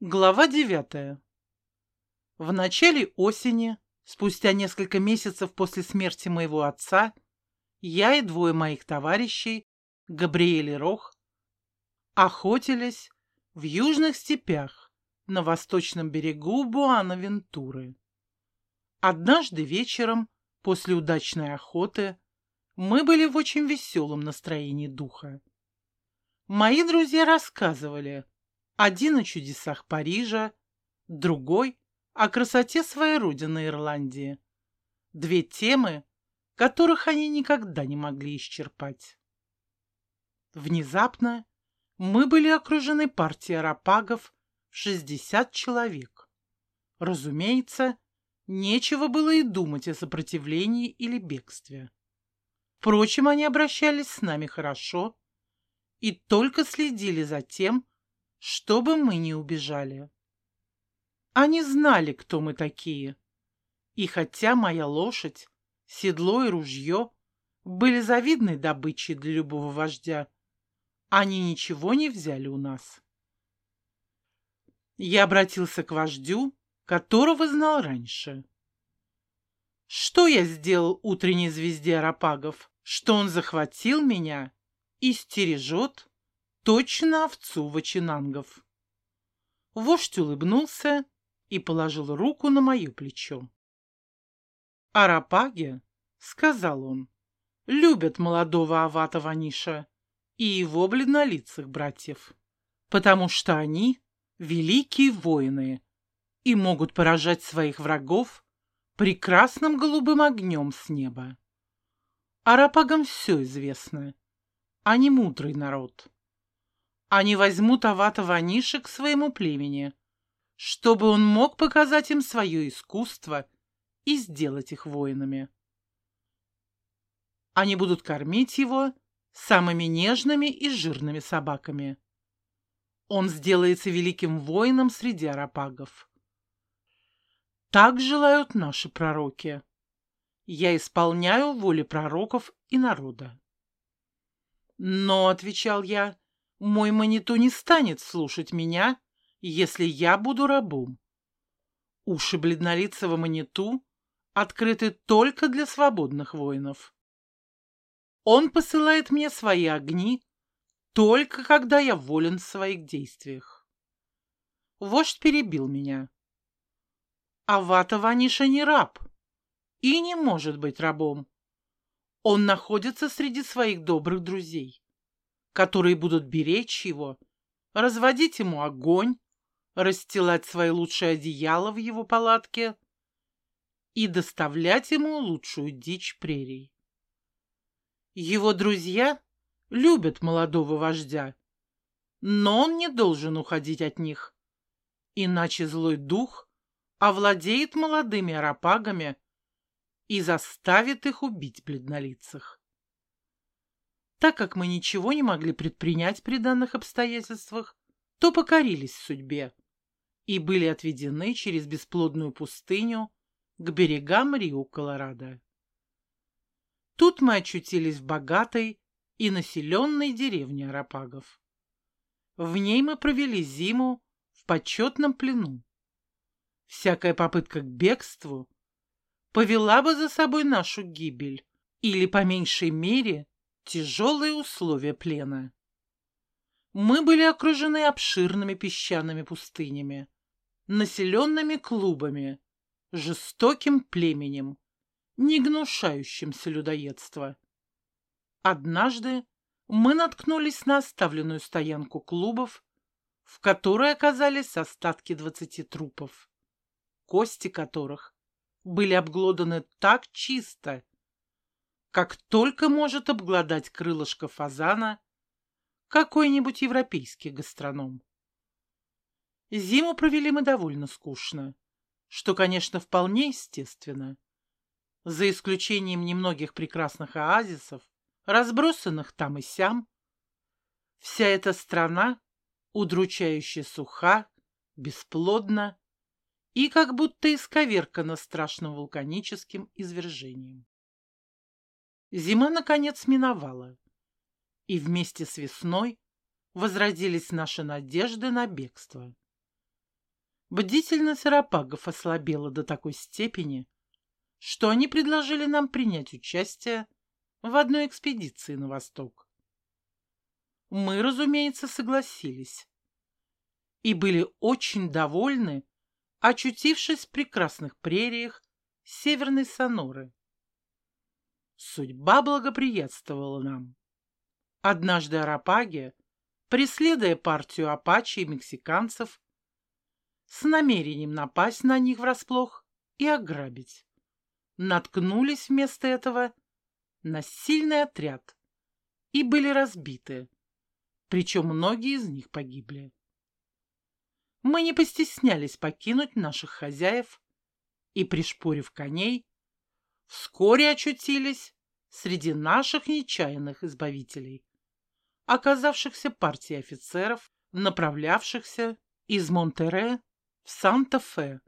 Глава девятая. В начале осени, спустя несколько месяцев после смерти моего отца, я и двое моих товарищей, Габриэль и Рох, охотились в южных степях на восточном берегу Буана-Вентуры. Однажды вечером, после удачной охоты, мы были в очень веселом настроении духа. Мои друзья рассказывали, один о чудесах Парижа, другой о красоте своей родины Ирландии. Две темы, которых они никогда не могли исчерпать. Внезапно мы были окружены партией арапагов в 60 человек. Разумеется, нечего было и думать о сопротивлении или бегстве. Впрочем, они обращались с нами хорошо и только следили за тем, чтобы мы не убежали. Они знали, кто мы такие. И хотя моя лошадь, седло и ружье были завидной добычей для любого вождя, они ничего не взяли у нас. Я обратился к вождю, которого знал раньше. Что я сделал утренней звезде Арапагов, что он захватил меня и стережет точно овцу вачинангов. Вождь улыбнулся и положил руку на мое плечо. «Арапаги», — сказал он, — «любят молодого Авата Ваниша и его бледнолицых братьев, потому что они — великие воины и могут поражать своих врагов прекрасным голубым огнем с неба. Арапагам все известно. Они мудрый народ. Они возьмут Авата Ваниши к своему племени, чтобы он мог показать им свое искусство и сделать их воинами. Они будут кормить его самыми нежными и жирными собаками. Он сделается великим воином среди арапагов. Так желают наши пророки. Я исполняю воли пророков и народа. Но, — отвечал я, мой маниту не станет слушать меня, если я буду рабом. Уши бледнолицего маниту открыты только для свободных воинов. Он посылает мне свои огни только когда я волен в своих действиях. Вождь перебил меня. Авата Ваниша не раб и не может быть рабом. Он находится среди своих добрых друзей которые будут беречь его, разводить ему огонь, расстилать свои лучшие одеяла в его палатке и доставлять ему лучшую дичь прерий. Его друзья любят молодого вождя, но он не должен уходить от них, иначе злой дух овладеет молодыми арапагами и заставит их убить бледнолицах. Так как мы ничего не могли предпринять при данных обстоятельствах, то покорились судьбе и были отведены через бесплодную пустыню к берегам Рио-Колорадо. Тут мы очутились в богатой и населенной деревне Арапагов. В ней мы провели зиму в почетном плену. Всякая попытка к бегству повела бы за собой нашу гибель или, по меньшей мере, Тяжелые условия плена. Мы были окружены обширными песчаными пустынями, населенными клубами, жестоким племенем, не гнушающимся людоедства. Однажды мы наткнулись на оставленную стоянку клубов, в которой оказались остатки двадцати трупов, кости которых были обглоданы так чисто, как только может обглодать крылышко фазана какой-нибудь европейский гастроном. Зиму провели мы довольно скучно, что, конечно, вполне естественно. За исключением немногих прекрасных оазисов, разбросанных там и сям, вся эта страна удручающе суха, бесплодна и как будто исковеркана страшным вулканическим извержением. Зима, наконец, миновала, и вместе с весной возродились наши надежды на бегство. бдительность арапагов ослабела до такой степени, что они предложили нам принять участие в одной экспедиции на восток. Мы, разумеется, согласились и были очень довольны, очутившись в прекрасных прериях Северной Соноры. Судьба благоприятствовала нам. Однажды Арапаги, преследуя партию апачи и мексиканцев, с намерением напасть на них врасплох и ограбить, наткнулись вместо этого на сильный отряд и были разбиты, причем многие из них погибли. Мы не постеснялись покинуть наших хозяев и, пришпорив коней, вскоре очутились среди наших нечаянных избавителей, оказавшихся партией офицеров, направлявшихся из Монтере в Санта-Фе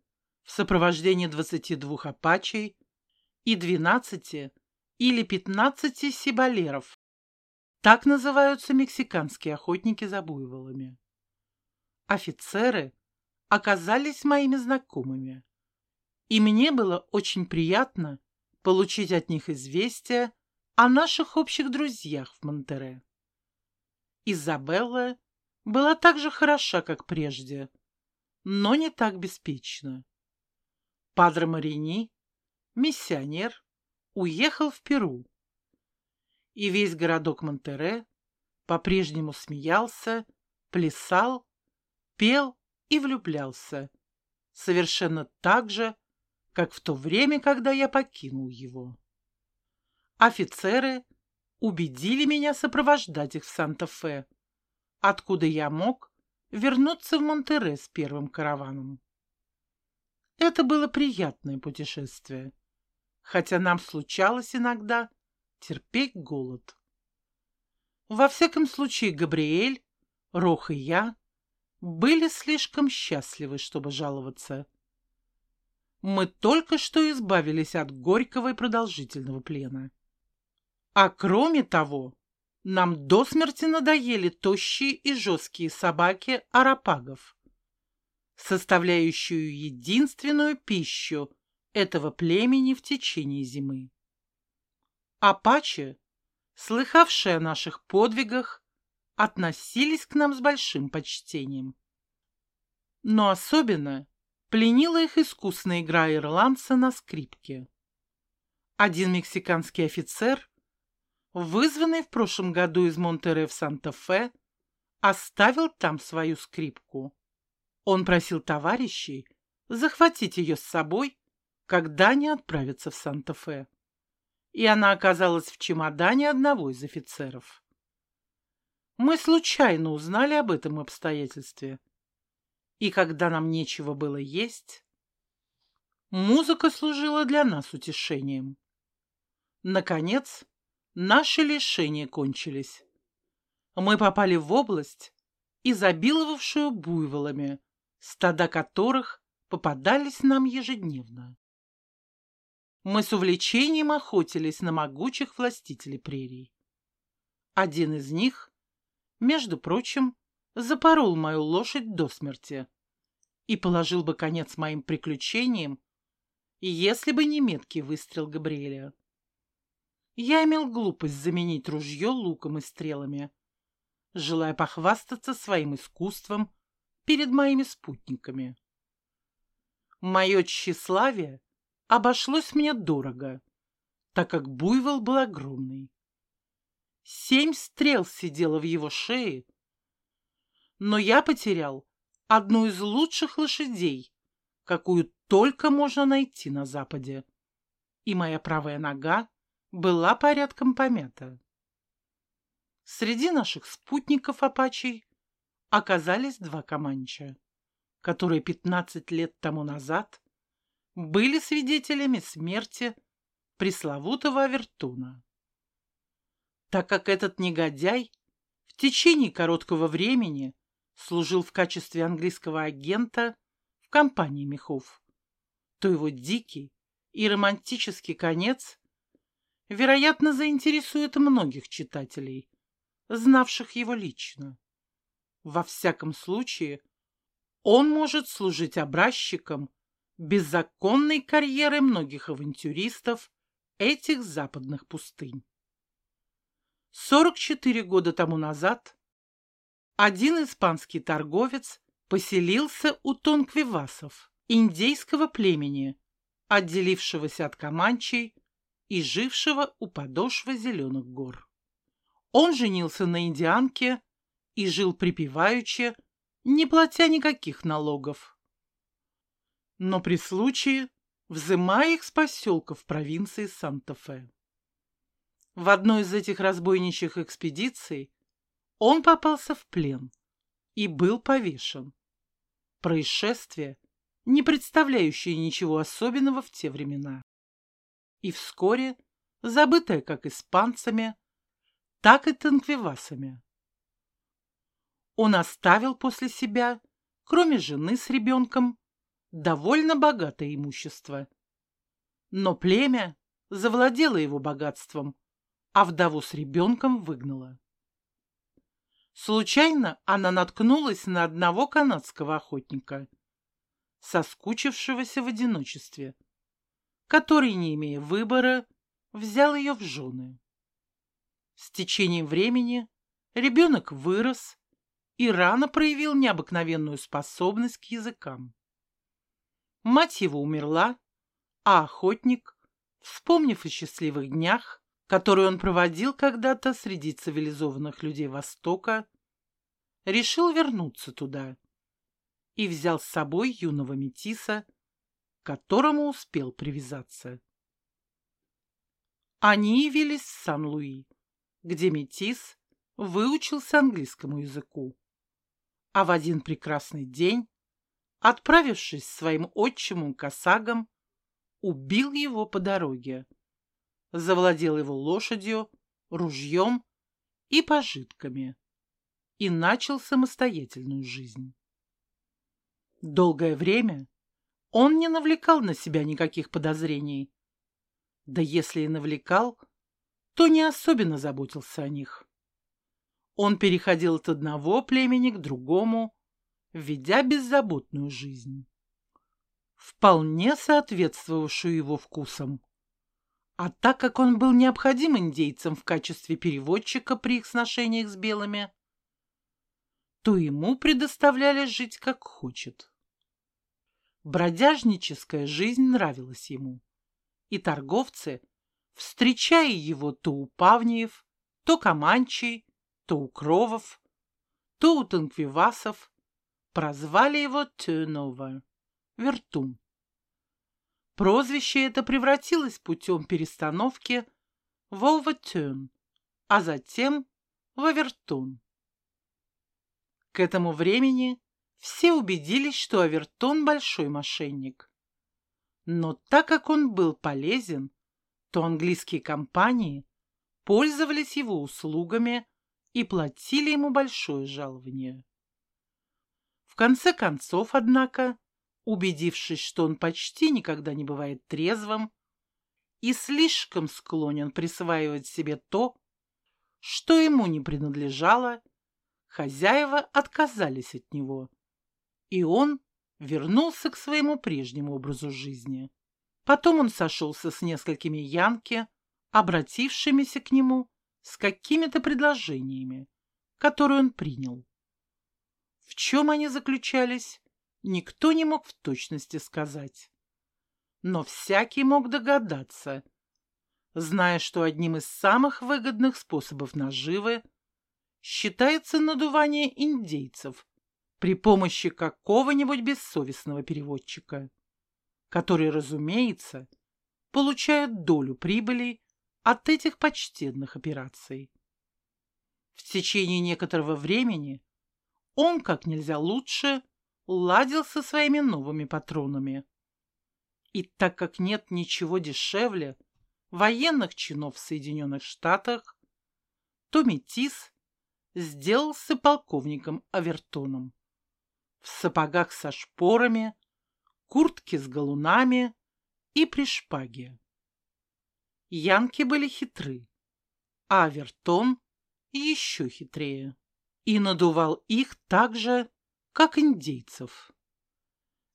в сопровождении 22 апачей и 12 или 15 сибалеров. Так называются мексиканские охотники за буйволами. Офицеры оказались моими знакомыми, и мне было очень приятно получить от них известие о наших общих друзьях в Монтере. Изабелла была так же хороша, как прежде, но не так беспечна. Падре Марини, миссионер, уехал в Перу, и весь городок Монтере по-прежнему смеялся, плясал, пел и влюблялся, совершенно так же, как в то время, когда я покинул его. Офицеры убедили меня сопровождать их в Санта-Фе, откуда я мог вернуться в Монтере с первым караваном. Это было приятное путешествие, хотя нам случалось иногда терпеть голод. Во всяком случае, Габриэль, Рох и я были слишком счастливы, чтобы жаловаться. Мы только что избавились от горького и продолжительного плена. А кроме того, нам до смерти надоели тощие и жесткие собаки арапагов, составляющую единственную пищу этого племени в течение зимы. Апачи, слыхавшие о наших подвигах, относились к нам с большим почтением. Но особенно пленила их искусная игра ирландца на скрипке. Один мексиканский офицер, вызванный в прошлом году из Монтере в Санта-Фе, оставил там свою скрипку. Он просил товарищей захватить ее с собой, когда они отправятся в Санта-Фе. И она оказалась в чемодане одного из офицеров. Мы случайно узнали об этом обстоятельстве и когда нам нечего было есть, музыка служила для нас утешением. Наконец, наши лишения кончились. Мы попали в область, изобиловавшую буйволами, стада которых попадались нам ежедневно. Мы с увлечением охотились на могучих властителей прерий. Один из них, между прочим, запорол мою лошадь до смерти и положил бы конец моим приключениям, если бы не меткий выстрел Габриэля. Я имел глупость заменить ружье луком и стрелами, желая похвастаться своим искусством перед моими спутниками. Мое тщеславие обошлось мне дорого, так как буйвол был огромный. Семь стрел сидело в его шее, но я потерял одну из лучших лошадей, какую только можно найти на Западе, и моя правая нога была порядком помята. Среди наших спутников апачей оказались два команча, которые 15 лет тому назад были свидетелями смерти пресловутого Авертуна. Так как этот негодяй в течение короткого времени служил в качестве английского агента в компании мехов, то его дикий и романтический конец, вероятно, заинтересует многих читателей, знавших его лично. Во всяком случае, он может служить образчиком беззаконной карьеры многих авантюристов этих западных пустынь. 44 года тому назад один испанский торговец поселился у тонквивасов, индейского племени, отделившегося от команчей и жившего у подошвы зеленых гор. Он женился на индианке и жил припеваючи, не платя никаких налогов. Но при случае взымая их с поселков провинции Санта-Фе. В одной из этих разбойничьих экспедиций он попался в плен и был повешен. Происшествие, не представляющее ничего особенного в те времена. И вскоре, забытое как испанцами, так и танквивасами. Он оставил после себя, кроме жены с ребенком, довольно богатое имущество. Но племя завладело его богатством, а вдову с ребенком выгнало. Случайно она наткнулась на одного канадского охотника, соскучившегося в одиночестве, который, не имея выбора, взял ее в жены. С течением времени ребенок вырос и рано проявил необыкновенную способность к языкам. Мать его умерла, а охотник, вспомнив о счастливых днях, которую он проводил когда-то среди цивилизованных людей Востока, решил вернуться туда и взял с собой юного метиса, к которому успел привязаться. Они явились в Сан-Луи, где метис выучился английскому языку. А в один прекрасный день, отправившись своим отчимом Косагом, убил его по дороге завладел его лошадью, ружьем и пожитками и начал самостоятельную жизнь. Долгое время он не навлекал на себя никаких подозрений. Да если и навлекал, то не особенно заботился о них. Он переходил от одного племени к другому, ведя беззаботную жизнь, вполне соответствовавшую его вкусам. А так как он был необходим индейцам в качестве переводчика при их сношениях с белыми, то ему предоставляли жить как хочет. Бродяжническая жизнь нравилась ему, и торговцы, встречая его то у павниев, то команчей, то у кровов, то у танквивасов, прозвали его Тюнова, Вертун. Прозвище это превратилось путем перестановки в Овертюн, а затем в Авертон. К этому времени все убедились, что Авертон большой мошенник. Но так как он был полезен, то английские компании пользовались его услугами и платили ему большое жалование. В конце концов, однако, убедившись, что он почти никогда не бывает трезвым и слишком склонен присваивать себе то, что ему не принадлежало, хозяева отказались от него, и он вернулся к своему прежнему образу жизни. Потом он сошелся с несколькими янки, обратившимися к нему с какими-то предложениями, которые он принял. В чем они заключались, никто не мог в точности сказать. Но всякий мог догадаться, зная, что одним из самых выгодных способов наживы считается надувание индейцев при помощи какого-нибудь бессовестного переводчика, который, разумеется, получает долю прибыли от этих почтенных операций. В течение некоторого времени он как нельзя лучше ладил со своими новыми патронами. И так как нет ничего дешевле военных чинов в Соединенных Штатах, то Метис сделался полковником Авертоном. В сапогах со шпорами, куртке с галунами и при шпаге. Янки были хитры, а Авертон еще хитрее и надувал их так же, как индейцев.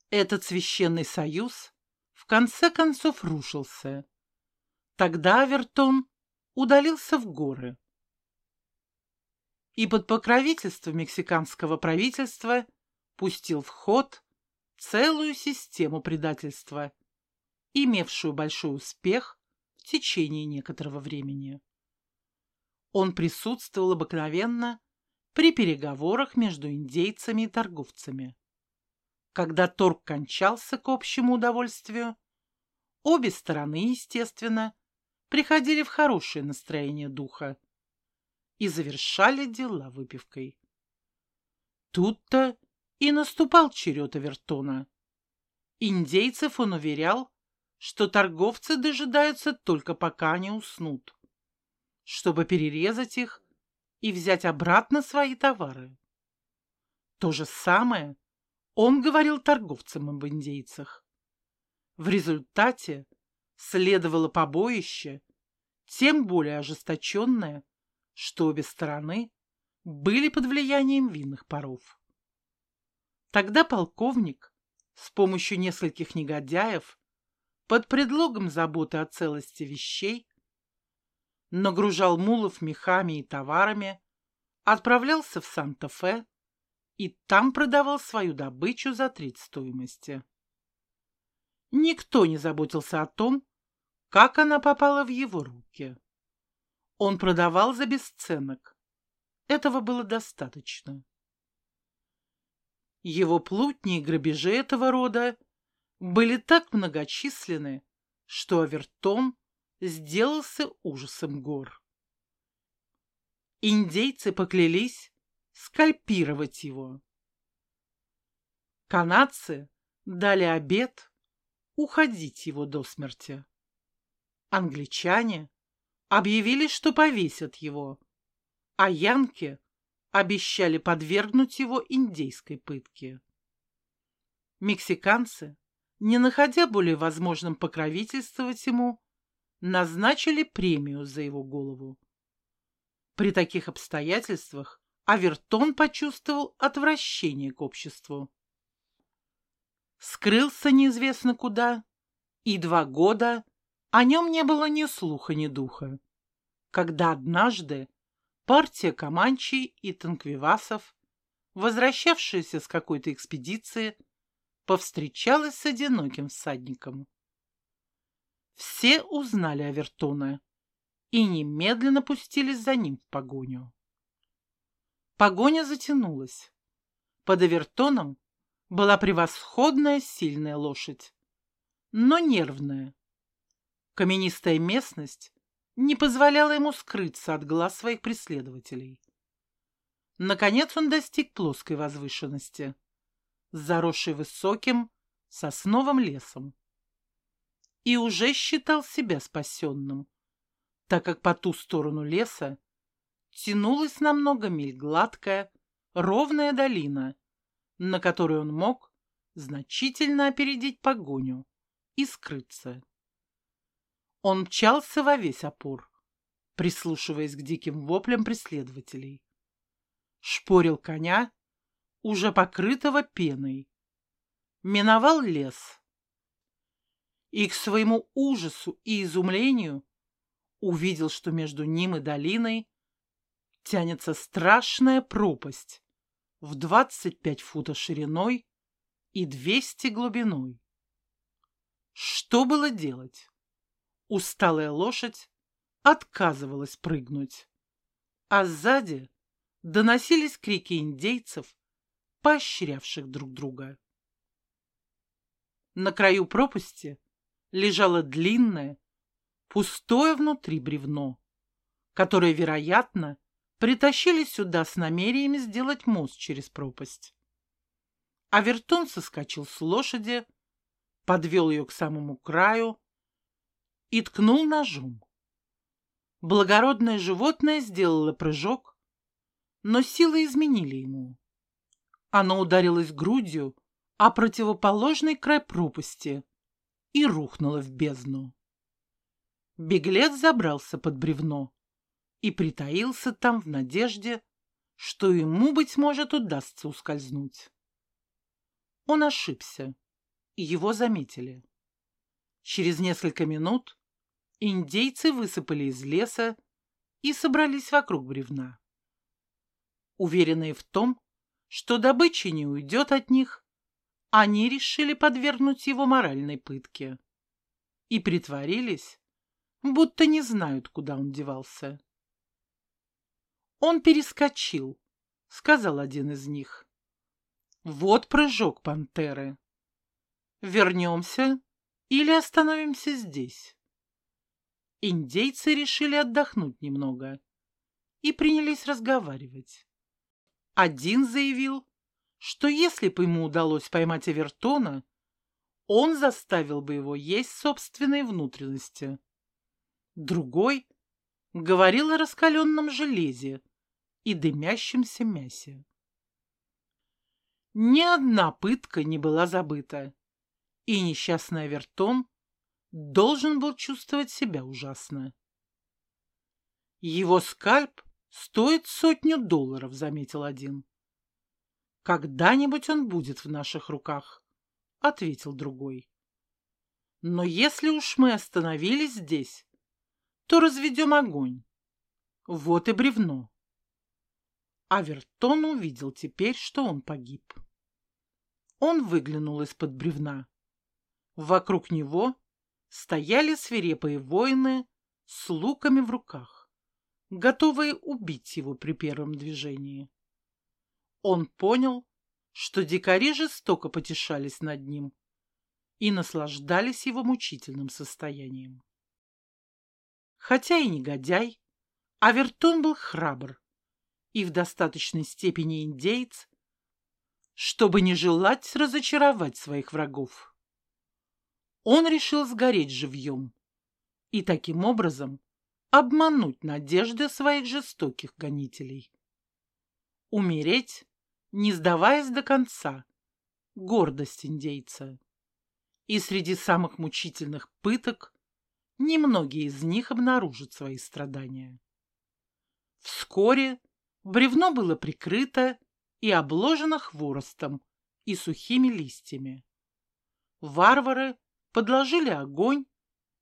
Этот священный союз в конце концов рушился. Тогда Авертон удалился в горы. И под покровительством мексиканского правительства пустил в ход целую систему предательства, имевшую большой успех в течение некоторого времени. Он присутствовал обыкновенно при переговорах между индейцами и торговцами. Когда торг кончался к общему удовольствию, обе стороны, естественно, приходили в хорошее настроение духа и завершали дела выпивкой. Тут-то и наступал черед Авертона. Индейцев он уверял, что торговцы дожидаются только пока они уснут, чтобы перерезать их и взять обратно свои товары. То же самое он говорил торговцам об индейцах. В результате следовало побоище, тем более ожесточенное, что обе стороны были под влиянием винных паров. Тогда полковник с помощью нескольких негодяев под предлогом заботы о целости вещей нагружал мулов мехами и товарами, отправлялся в Санта-Фе и там продавал свою добычу за треть стоимости. Никто не заботился о том, как она попала в его руки. Он продавал за бесценок. Этого было достаточно. Его плутни и грабежи этого рода были так многочисленны, что Авертон сделался ужасом гор. Индейцы поклялись скальпировать его. Канадцы дали обет уходить его до смерти. Англичане объявили, что повесят его, а янки обещали подвергнуть его индейской пытке. Мексиканцы, не находя более возможным покровительствовать ему, назначили премию за его голову. При таких обстоятельствах Авертон почувствовал отвращение к обществу. Скрылся неизвестно куда, и два года о нем не было ни слуха, ни духа. Когда однажды партия Каманчей и Танквивасов, возвращавшаяся с какой-то экспедиции, повстречалась с одиноким всадником. Все узнали Авертона и немедленно пустились за ним в погоню. Погоня затянулась. Под Авертоном была превосходная сильная лошадь, но нервная. Каменистая местность не позволяла ему скрыться от глаз своих преследователей. Наконец он достиг плоской возвышенности, заросшей высоким сосновым лесом и уже считал себя спасенным, так как по ту сторону леса тянулась на много миль гладкая, ровная долина, на которой он мог значительно опередить погоню и скрыться. Он мчался во весь опор, прислушиваясь к диким воплям преследователей. Шпорил коня, уже покрытого пеной. Миновал лес, и к своему ужасу и изумлению увидел, что между ним и долиной тянется страшная пропасть в 25 футов шириной и 200 глубиной. Что было делать? Усталая лошадь отказывалась прыгнуть, а сзади доносились крики индейцев, поощрявших друг друга. На краю пропасти лежало длинное, пустое внутри бревно, которое, вероятно, притащили сюда с намерениями сделать мост через пропасть. Авертон соскочил с лошади, подвел ее к самому краю и ткнул ножом. Благородное животное сделало прыжок, но силы изменили ему. Оно ударилось грудью о противоположный край пропасти и рухнула в бездну. Беглец забрался под бревно и притаился там в надежде, что ему, быть может, удастся ускользнуть. Он ошибся, и его заметили. Через несколько минут индейцы высыпали из леса и собрались вокруг бревна. Уверенные в том, что добыча не уйдет от них, они решили подвергнуть его моральной пытке и притворились, будто не знают, куда он девался. «Он перескочил», — сказал один из них. «Вот прыжок пантеры. Вернемся или остановимся здесь?» Индейцы решили отдохнуть немного и принялись разговаривать. Один заявил, что если бы ему удалось поймать Авертона, он заставил бы его есть собственные внутренности. Другой говорил о раскаленном железе и дымящемся мясе. Ни одна пытка не была забыта, и несчастный Авертон должен был чувствовать себя ужасно. Его скальп стоит сотню долларов, заметил один. Когда-нибудь он будет в наших руках, ответил другой. Но если уж мы остановились здесь, то разведем огонь. Вот и бревно. Авертон увидел теперь, что он погиб. Он выглянул из-под бревна. Вокруг него стояли свирепые воины с луками в руках, готовые убить его при первом движении. Он понял, что дикари жестоко потешались над ним и наслаждались его мучительным состоянием. Хотя и негодяй, Авертон был храбр и в достаточной степени индейц, чтобы не желать разочаровать своих врагов он решил сгореть живьем и таким образом обмануть надежды своих жестоких гонителей. Умереть, не сдаваясь до конца, гордость индейца. И среди самых мучительных пыток немногие из них обнаружат свои страдания. Вскоре бревно было прикрыто и обложено хворостом и сухими листьями. Варвары подложили огонь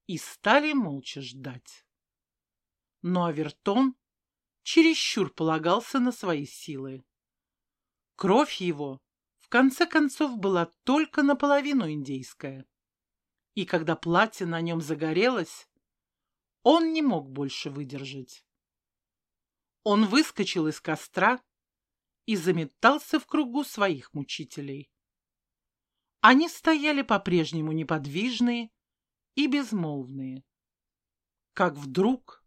и стали молча ждать. Но Авертон чересчур полагался на свои силы. Кровь его, в конце концов, была только наполовину индейская. И когда платье на нем загорелось, он не мог больше выдержать. Он выскочил из костра и заметался в кругу своих мучителей. Они стояли по-прежнему неподвижные и безмолвные. Как вдруг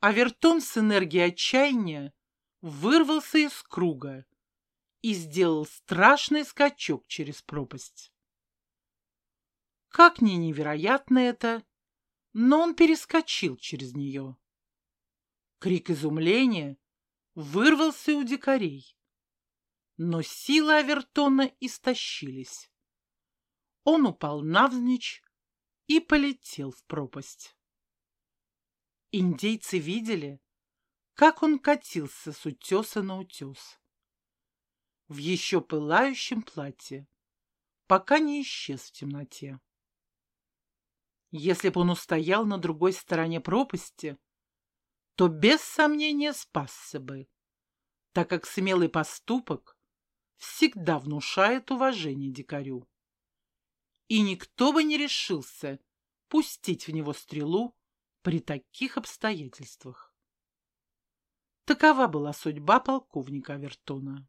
Авертон с энергией отчаяния вырвался из круга и сделал страшный скачок через пропасть. Как ни невероятно это, но он перескочил через нее. Крик изумления вырвался у дикарей, но силы Авертона истощились. Он упал навзничь и полетел в пропасть. Индейцы видели, как он катился с утеса на утес. В еще пылающем платье, пока не исчез в темноте. Если бы он устоял на другой стороне пропасти, то без сомнения спасся бы, так как смелый поступок всегда внушает уважение дикарю и никто бы не решился пустить в него стрелу при таких обстоятельствах. Такова была судьба полковника Авертона.